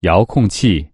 遥控器